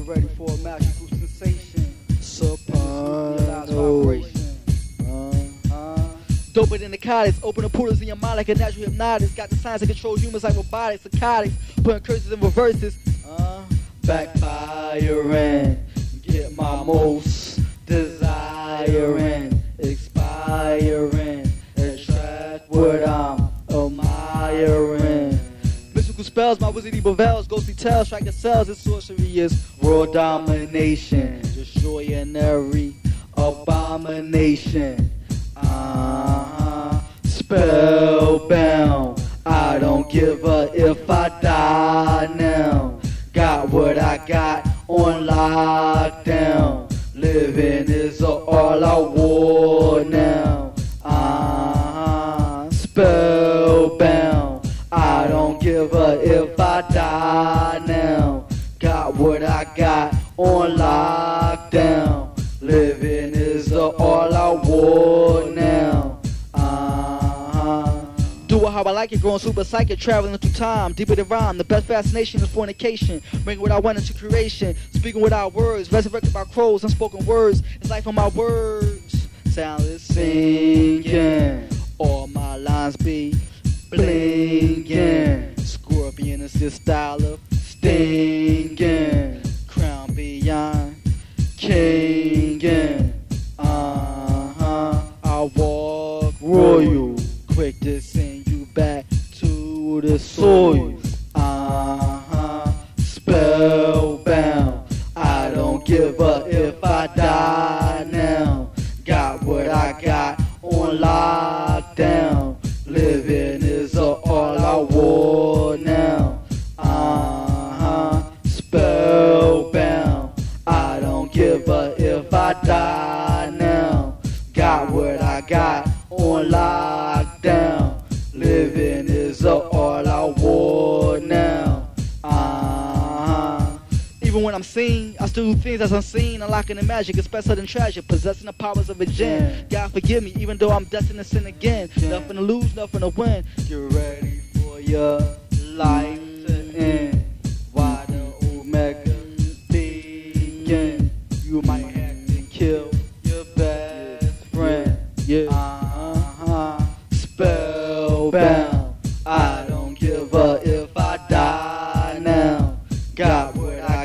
Get ready for a magical sensation. Soprano. Uh, Doper than the narcotics, open the portals in your mind like a natural hypnotist. Got the science to control humans like robotics, psychotics, putting curses and reverses. Uh, backfiring, get my most desiring, expiring, attract what I'm admiring. Mystical spells, my wizardy veils, ghostly tales, striking cells, and sorcery is world domination, destroying every abomination. Uh-huh. Spellbound. I don't give a if I die now. Got what I got on lockdown. Living on lockdown. Living is the all I want now. Uh-huh. Do it how I like it, growing super psychic, traveling through time, deeper than rhyme. The best fascination is fornication, bringing what I want into creation, speaking without words, resurrected by crows, unspoken words. It's life on my words, soundless singing. All my lines be blinking. Scorpion is this style of stinging. Royal, quick to send you back to the soil. Uh-huh. Spellbound. I don't give up if I die now. Got what I got on lockdown. Is all I want now. Uh-huh. Even when I'm seen, I still do things that's unseen. Unlocking the magic is better than treasure. Possessing the powers of a jinn. God forgive me, even though I'm destined to sin again. Nothing to lose, nothing to win. Get ready for your life to end. Why the Omega begin? You might have to kill your best friend. Yeah. Uh-huh. Spellbound.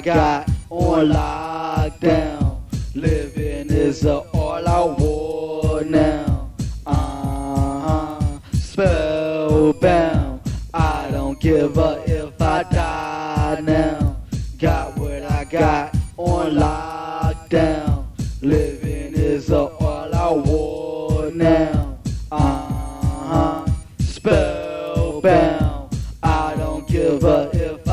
Got on lockdown. Living is all I want now. Uh-huh. Spellbound. I don't give a if I die now. Got what I got on lockdown. Living is all I want now. Uh-huh. Spellbound. I don't give a if